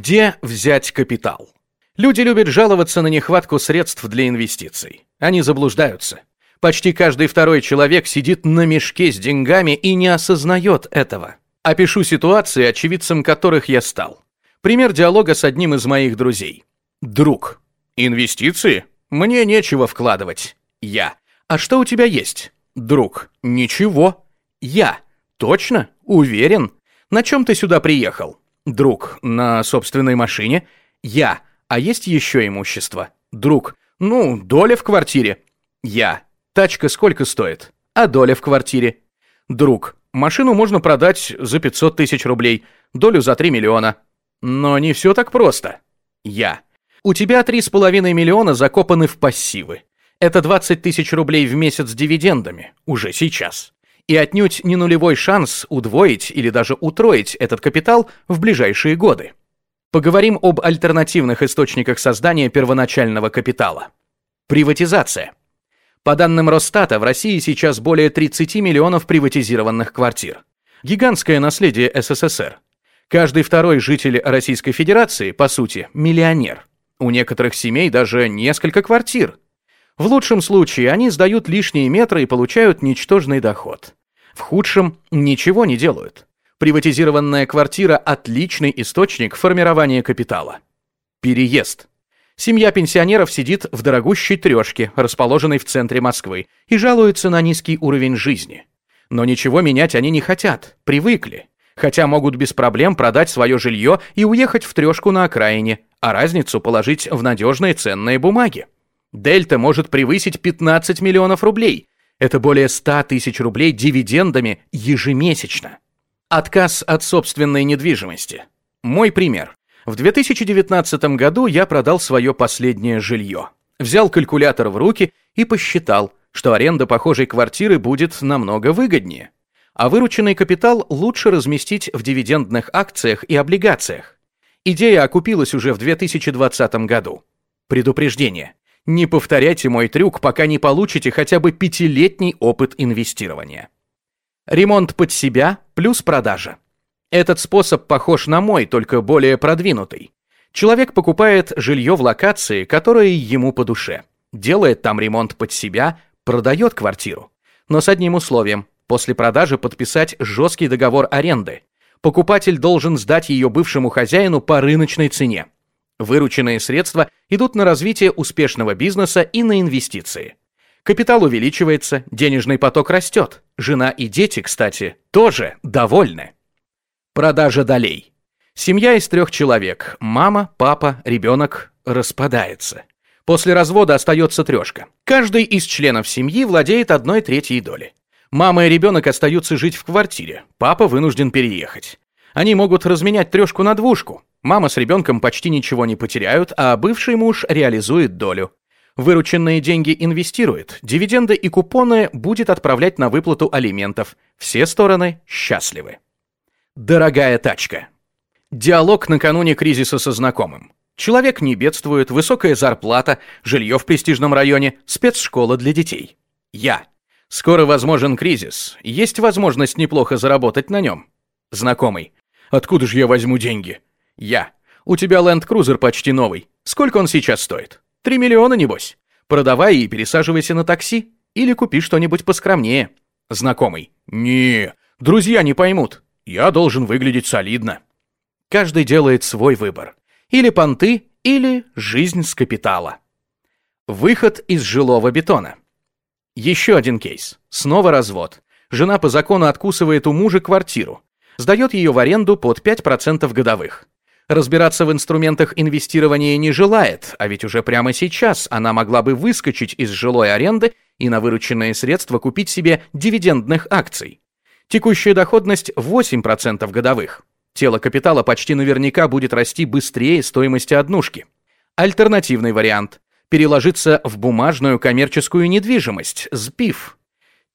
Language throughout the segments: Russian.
Где взять капитал? Люди любят жаловаться на нехватку средств для инвестиций. Они заблуждаются. Почти каждый второй человек сидит на мешке с деньгами и не осознает этого. Опишу ситуации, очевидцем которых я стал. Пример диалога с одним из моих друзей. Друг. Инвестиции? Мне нечего вкладывать. Я. А что у тебя есть? Друг. Ничего. Я. Точно? Уверен? На чем ты сюда приехал? Друг. На собственной машине. Я. А есть еще имущество? Друг. Ну, доля в квартире. Я. Тачка сколько стоит? А доля в квартире? Друг. Машину можно продать за 500 тысяч рублей, долю за 3 миллиона. Но не все так просто. Я. У тебя 3,5 миллиона закопаны в пассивы. Это 20 тысяч рублей в месяц дивидендами, уже сейчас. И отнюдь не нулевой шанс удвоить или даже утроить этот капитал в ближайшие годы. Поговорим об альтернативных источниках создания первоначального капитала. Приватизация. По данным Росстата, в России сейчас более 30 миллионов приватизированных квартир. Гигантское наследие СССР. Каждый второй житель Российской Федерации, по сути, миллионер. У некоторых семей даже несколько квартир. В лучшем случае они сдают лишние метры и получают ничтожный доход. В худшем ничего не делают. Приватизированная квартира – отличный источник формирования капитала. Переезд. Семья пенсионеров сидит в дорогущей трешке, расположенной в центре Москвы, и жалуется на низкий уровень жизни. Но ничего менять они не хотят, привыкли. Хотя могут без проблем продать свое жилье и уехать в трешку на окраине, а разницу положить в надежные ценные бумаги. Дельта может превысить 15 миллионов рублей. Это более 100 тысяч рублей дивидендами ежемесячно. Отказ от собственной недвижимости. Мой пример. В 2019 году я продал свое последнее жилье. Взял калькулятор в руки и посчитал, что аренда похожей квартиры будет намного выгоднее. А вырученный капитал лучше разместить в дивидендных акциях и облигациях. Идея окупилась уже в 2020 году. Предупреждение. Не повторяйте мой трюк, пока не получите хотя бы пятилетний опыт инвестирования. Ремонт под себя плюс продажа. Этот способ похож на мой, только более продвинутый. Человек покупает жилье в локации, которая ему по душе. Делает там ремонт под себя, продает квартиру. Но с одним условием. После продажи подписать жесткий договор аренды. Покупатель должен сдать ее бывшему хозяину по рыночной цене. Вырученные средства идут на развитие успешного бизнеса и на инвестиции. Капитал увеличивается, денежный поток растет. Жена и дети, кстати, тоже довольны. Продажа долей. Семья из трех человек. Мама, папа, ребенок распадается. После развода остается трешка. Каждый из членов семьи владеет одной третьей доли. Мама и ребенок остаются жить в квартире. Папа вынужден переехать. Они могут разменять трешку на двушку. Мама с ребенком почти ничего не потеряют, а бывший муж реализует долю. Вырученные деньги инвестирует, дивиденды и купоны будет отправлять на выплату алиментов. Все стороны счастливы. Дорогая тачка. Диалог накануне кризиса со знакомым. Человек не бедствует, высокая зарплата, жилье в престижном районе, спецшкола для детей. Я. Скоро возможен кризис, есть возможность неплохо заработать на нем. Знакомый. Откуда же я возьму деньги? Я. У тебя Land Cruiser почти новый. Сколько он сейчас стоит? Три миллиона, небось. Продавай и пересаживайся на такси. Или купи что-нибудь поскромнее. Знакомый. Не, друзья не поймут. Я должен выглядеть солидно. Каждый делает свой выбор. Или понты, или жизнь с капитала. Выход из жилого бетона. Еще один кейс. Снова развод. Жена по закону откусывает у мужа квартиру. Сдает ее в аренду под 5% годовых. Разбираться в инструментах инвестирования не желает, а ведь уже прямо сейчас она могла бы выскочить из жилой аренды и на вырученные средства купить себе дивидендных акций. Текущая доходность 8% годовых. Тело капитала почти наверняка будет расти быстрее стоимости однушки. Альтернативный вариант – переложиться в бумажную коммерческую недвижимость, СБИФ.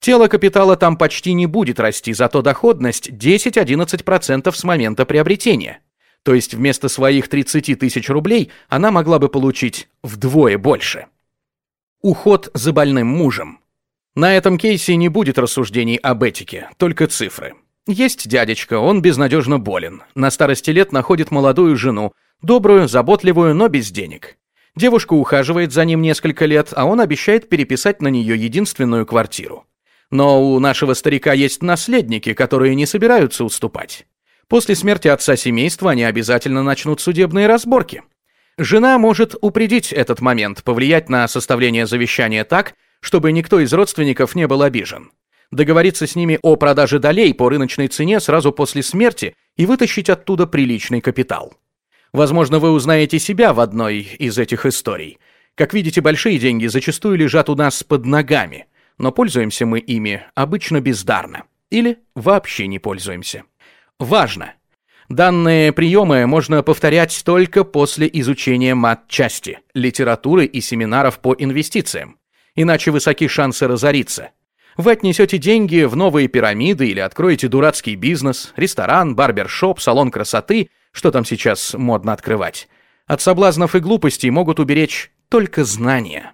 Тело капитала там почти не будет расти, зато доходность 10-11% с момента приобретения. То есть вместо своих 30 тысяч рублей она могла бы получить вдвое больше. Уход за больным мужем. На этом кейсе не будет рассуждений об этике, только цифры. Есть дядечка, он безнадежно болен. На старости лет находит молодую жену, добрую, заботливую, но без денег. Девушка ухаживает за ним несколько лет, а он обещает переписать на нее единственную квартиру. Но у нашего старика есть наследники, которые не собираются уступать. После смерти отца семейства они обязательно начнут судебные разборки. Жена может упредить этот момент, повлиять на составление завещания так, чтобы никто из родственников не был обижен договориться с ними о продаже долей по рыночной цене сразу после смерти и вытащить оттуда приличный капитал. Возможно, вы узнаете себя в одной из этих историй. Как видите, большие деньги зачастую лежат у нас под ногами, но пользуемся мы ими обычно бездарно. Или вообще не пользуемся. Важно! Данные приемы можно повторять только после изучения мат-части, литературы и семинаров по инвестициям. Иначе высоки шансы разориться – вы отнесете деньги в новые пирамиды или откроете дурацкий бизнес, ресторан, барбершоп, салон красоты, что там сейчас модно открывать. От соблазнов и глупостей могут уберечь только знания.